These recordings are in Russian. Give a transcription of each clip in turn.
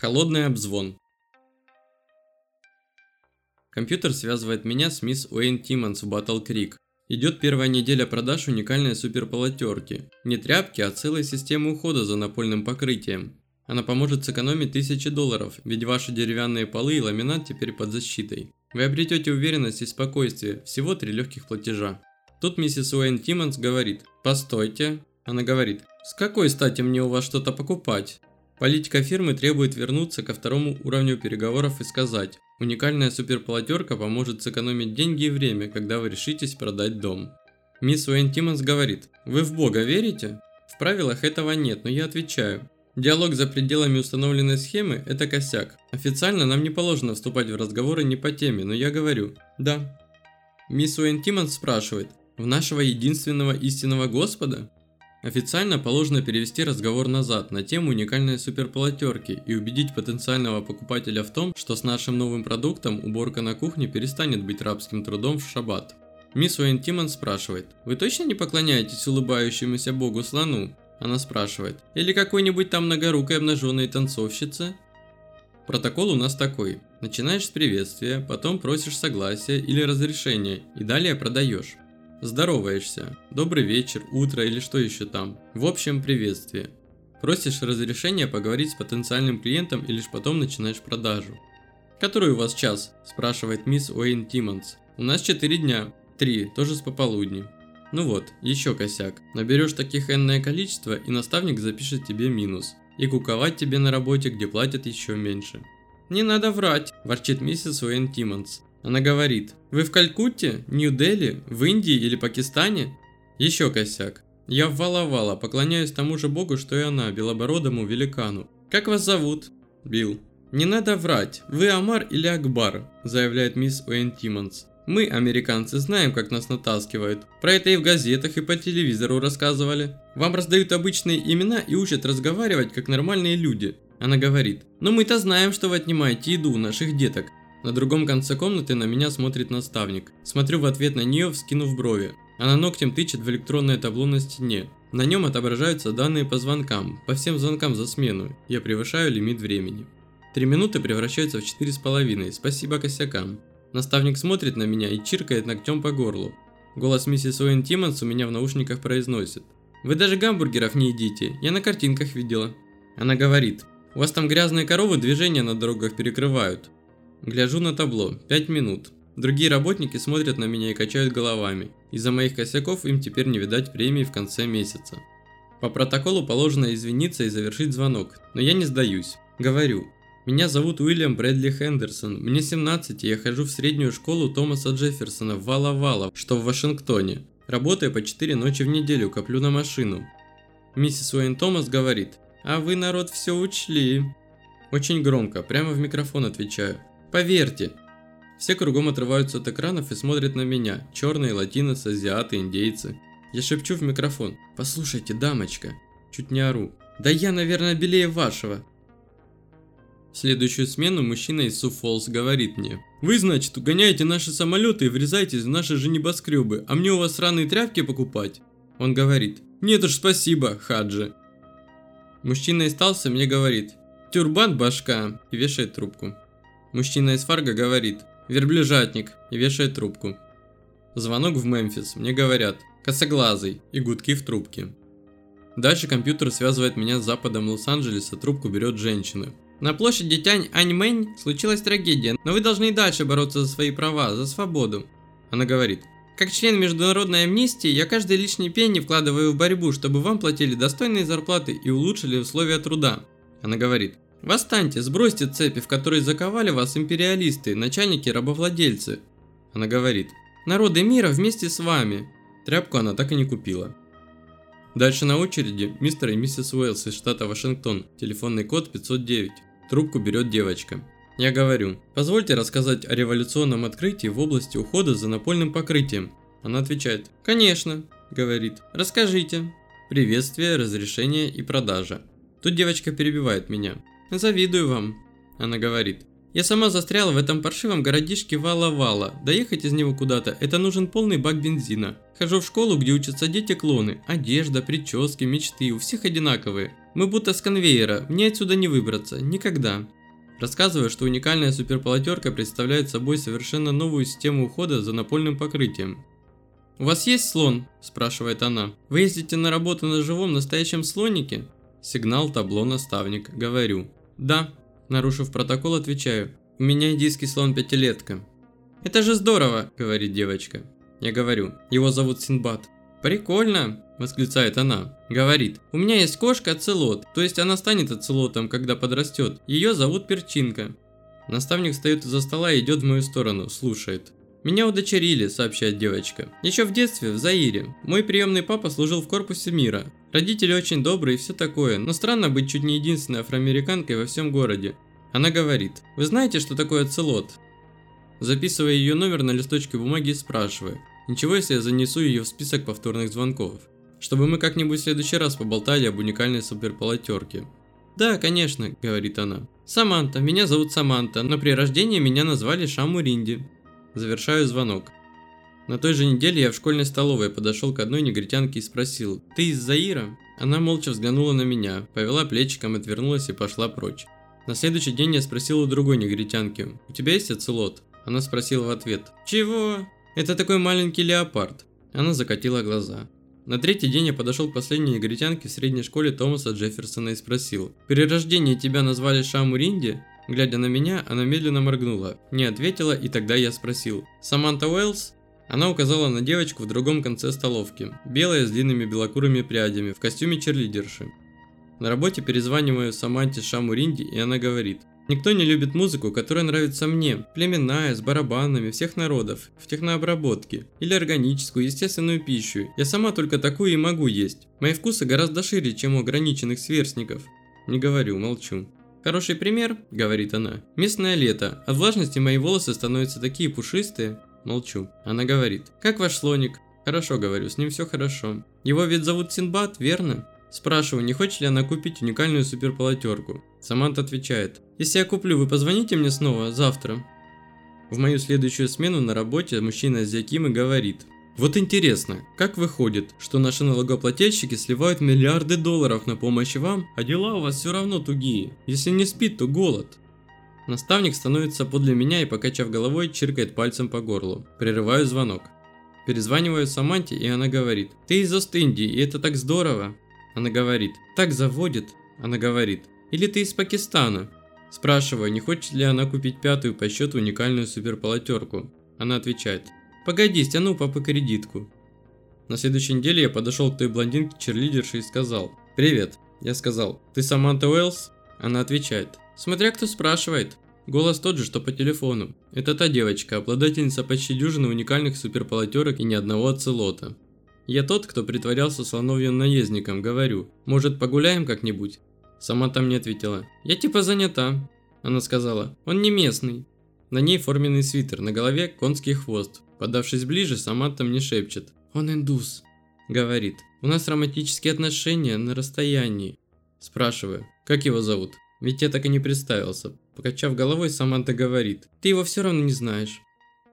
Холодный обзвон. Компьютер связывает меня с мисс Уэйн Тиммонс в Батл Крик. Идет первая неделя продаж уникальной суперполотерки. Не тряпки, а целой системы ухода за напольным покрытием. Она поможет сэкономить тысячи долларов, ведь ваши деревянные полы и ламинат теперь под защитой. Вы обретете уверенность и спокойствие, всего три легких платежа. Тут миссис Уэйн Тиммонс говорит «Постойте». Она говорит «С какой стати мне у вас что-то покупать?» Политика фирмы требует вернуться ко второму уровню переговоров и сказать, уникальная суперполотерка поможет сэкономить деньги и время, когда вы решитесь продать дом. Мисс Уэйн Тиммонс говорит, вы в Бога верите? В правилах этого нет, но я отвечаю. Диалог за пределами установленной схемы – это косяк. Официально нам не положено вступать в разговоры не по теме, но я говорю «да». Мисс Уэйн Тиммонс спрашивает, в нашего единственного истинного Господа? Официально положено перевести разговор назад на тему уникальной суперполотерки и убедить потенциального покупателя в том, что с нашим новым продуктом уборка на кухне перестанет быть рабским трудом в шаббат. Мисс Уэйн Тиммон спрашивает, «Вы точно не поклоняетесь улыбающемуся богу слону?» Она спрашивает, «Или какой-нибудь там многорукой обнаженной танцовщице?» Протокол у нас такой. Начинаешь с приветствия, потом просишь согласия или разрешения и далее продаешь. Здороваешься. Добрый вечер, утро или что еще там. В общем, приветствие. Просишь разрешения поговорить с потенциальным клиентом и лишь потом начинаешь продажу. «Который у вас час?» – спрашивает мисс Уэйн Тиммонс. «У нас 4 дня. 3, тоже с пополудни». Ну вот, еще косяк. Наберешь таких энное количество, и наставник запишет тебе минус. И куковать тебе на работе, где платят еще меньше. «Не надо врать», – ворчит миссис Уэйн Тиммонс. Она говорит, вы в Калькутте, Нью-Дели, в Индии или Пакистане? Еще косяк. Я в Вала-Вала, поклоняюсь тому же богу, что и она, белобородому великану. Как вас зовут? Билл. Не надо врать, вы Амар или Акбар, заявляет мисс Уэйн Тиммонс. Мы, американцы, знаем, как нас натаскивают. Про это и в газетах, и по телевизору рассказывали. Вам раздают обычные имена и учат разговаривать, как нормальные люди. Она говорит, но мы-то знаем, что вы отнимаете еду у наших деток. На другом конце комнаты на меня смотрит наставник. Смотрю в ответ на нее, вскинув брови. Она ногтем тычет в электронное табло на стене. На нем отображаются данные по звонкам, по всем звонкам за смену. Я превышаю лимит времени. Три минуты превращаются в четыре с половиной, спасибо косякам. Наставник смотрит на меня и чиркает ногтем по горлу. Голос миссис Уэн Тиммонс у меня в наушниках произносит. «Вы даже гамбургеров не едите, я на картинках видела». Она говорит, «У вас там грязные коровы движения на дорогах перекрывают. Гляжу на табло. 5 минут. Другие работники смотрят на меня и качают головами. Из-за моих косяков им теперь не видать премии в конце месяца. По протоколу положено извиниться и завершить звонок, но я не сдаюсь. Говорю. Меня зовут Уильям Брэдли Хендерсон, мне 17 и я хожу в среднюю школу Томаса Джефферсона в Вала-Вала, что в Вашингтоне. Работаю по 4 ночи в неделю, коплю на машину. Миссис Уэйн Томас говорит, а вы, народ, все учли. Очень громко, прямо в микрофон отвечаю. Поверьте. Все кругом отрываются от экранов и смотрят на меня. Черные, латиносы, азиаты, индейцы. Я шепчу в микрофон. Послушайте, дамочка. Чуть не ору. Да я, наверное, белее вашего. В следующую смену мужчина из Суфолс говорит мне. Вы, значит, угоняете наши самолеты и врезаетесь в наши же небоскребы, а мне у вас сраные тряпки покупать? Он говорит. Нет уж, спасибо, Хаджи. Мужчина из Талса мне говорит. Тюрбан башка. И вешает трубку. Мужчина из Фарго говорит «Верблюжатник» и вешает трубку. Звонок в Мемфис, мне говорят «Косоглазый» и гудки в трубке. Дальше компьютер связывает меня с западом Лос-Анджелеса, трубку берет женщина. На площади Тянь Аньмэнь случилась трагедия, но вы должны и дальше бороться за свои права, за свободу. Она говорит, как член международной амнистии, я каждый лишний пенни вкладываю в борьбу, чтобы вам платили достойные зарплаты и улучшили условия труда. Она говорит, Восстаньте, сбросьте цепи, в которые заковали вас империалисты, начальники-рабовладельцы. Она говорит, народы мира вместе с вами. Тряпку она так и не купила. Дальше на очереди мистер и миссис Уэллс из штата Вашингтон, телефонный код 509. Трубку берет девочка. Я говорю, позвольте рассказать о революционном открытии в области ухода за напольным покрытием. Она отвечает, конечно, говорит, расскажите. Приветствие, разрешение и продажа. Тут девочка перебивает меня. Завидую вам. Она говорит. Я сама застряла в этом паршивом городишке Вала-Вала. Доехать из него куда-то, это нужен полный бак бензина. Хожу в школу, где учатся дети-клоны. Одежда, прически, мечты, у всех одинаковые. Мы будто с конвейера, мне отсюда не выбраться, никогда. Рассказываю, что уникальная суперполотерка представляет собой совершенно новую систему ухода за напольным покрытием. «У вас есть слон?» – спрашивает она. «Вы ездите на работу на живом настоящем слонике?» Сигнал табло наставник. Говорю. «Да». Нарушив протокол, отвечаю. «У меня индийский слон пятилетка». «Это же здорово!» – говорит девочка. Я говорю. «Его зовут Синбад». «Прикольно!» – восклицает она. Говорит, у меня есть кошка Целот, то есть она станет оцелотом, когда подрастет. Ее зовут Перчинка. Наставник встает из-за стола и идет в мою сторону, слушает. «Меня удочерили», – сообщает девочка. «Еще в детстве, в Заире. Мой приемный папа служил в корпусе мира. Родители очень добрые и все такое, но странно быть чуть не единственной афроамериканкой во всем городе». Она говорит, «Вы знаете, что такое целот?» Записывая ее номер на листочке бумаги и спрашивая, «Ничего, если я занесу ее в список повторных звонков?» Чтобы мы как-нибудь в следующий раз поболтали об уникальной суперполотерке. «Да, конечно», – говорит она. «Саманта, меня зовут Саманта, но при рождении меня назвали Шаму Ринди». Завершаю звонок. На той же неделе я в школьной столовой подошел к одной негритянке и спросил «Ты из Заира?» Она молча взглянула на меня, повела плечиком, отвернулась и пошла прочь. На следующий день я спросил у другой негритянки «У тебя есть оцелот?» Она спросила в ответ «Чего?» «Это такой маленький леопард». Она закатила глаза. На третий день я подошел к последней негритянке в средней школе Томаса Джефферсона и спросил «При рождении тебя назвали Шаму Ринди?» Глядя на меня, она медленно моргнула, не ответила, и тогда я спросил «Саманта Уэллс?» Она указала на девочку в другом конце столовки, белая с длинными белокурыми прядями, в костюме черлидерши. На работе перезваниваю Саманте Шаму Ринди, и она говорит Никто не любит музыку, которая нравится мне, племенная, с барабанами, всех народов, в технообработке, или органическую, естественную пищу. Я сама только такую и могу есть. Мои вкусы гораздо шире, чем у ограниченных сверстников. Не говорю, молчу. Хороший пример, говорит она. Местное лето. От влажности мои волосы становятся такие пушистые. Молчу. Она говорит. Как ваш слоник? Хорошо, говорю, с ним все хорошо. Его ведь зовут Синбад, верно? Спрашиваю, не хочет ли она купить уникальную суперполотерку. Саманта отвечает. Если я куплю, вы позвоните мне снова завтра. В мою следующую смену на работе мужчина из Якимы говорит. Вот интересно, как выходит, что наши налогоплательщики сливают миллиарды долларов на помощь вам, а дела у вас все равно тугие. Если не спит, то голод. Наставник становится подле меня и, покачав головой, чиркает пальцем по горлу. Прерываю звонок. Перезваниваю Саманте, и она говорит, «Ты из Ост-Индии, и это так здорово!» Она говорит, «Так заводит!» Она говорит, «Или ты из Пакистана?» Спрашиваю, не хочет ли она купить пятую по счету уникальную суперполотерку. Она отвечает, Погоди, стяну папы кредитку. На следующей неделе я подошел к той блондинке черлидерши и сказал «Привет». Я сказал «Ты Саманта Уэллс?» Она отвечает «Смотря кто спрашивает». Голос тот же, что по телефону. Это та девочка, обладательница почти дюжины уникальных суперполотерок и ни одного оцелота. Я тот, кто притворялся слоновьим наездником, говорю, может погуляем как-нибудь? Саманта мне ответила, я типа занята. Она сказала, он не местный. На ней форменный свитер, на голове конский хвост. Подавшись ближе, Саманта мне шепчет. «Он индус», — говорит. «У нас романтические отношения на расстоянии». Спрашиваю, как его зовут? Ведь я так и не представился. Покачав головой, Саманта говорит. «Ты его все равно не знаешь».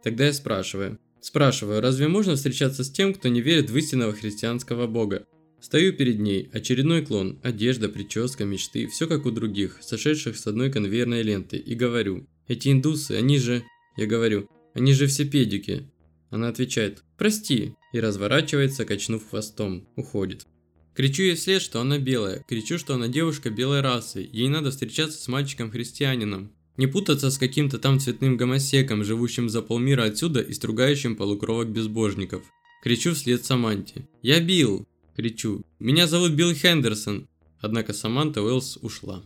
Тогда я спрашиваю. Спрашиваю, разве можно встречаться с тем, кто не верит в истинного христианского бога? Стою перед ней, очередной клон, одежда, прическа, мечты, все как у других, сошедших с одной конвейерной ленты, и говорю, эти индусы, они же... Я говорю, они же все педики, она отвечает «Прости» и разворачивается, качнув хвостом, уходит. Кричу ей вслед, что она белая, кричу, что она девушка белой расы, ей надо встречаться с мальчиком-христианином. Не путаться с каким-то там цветным гомосеком, живущим за полмира отсюда и стругающим полукровок безбожников. Кричу вслед Саманте. «Я Билл!» Кричу. «Меня зовут Билл Хендерсон!» Однако Саманта Уэллс ушла.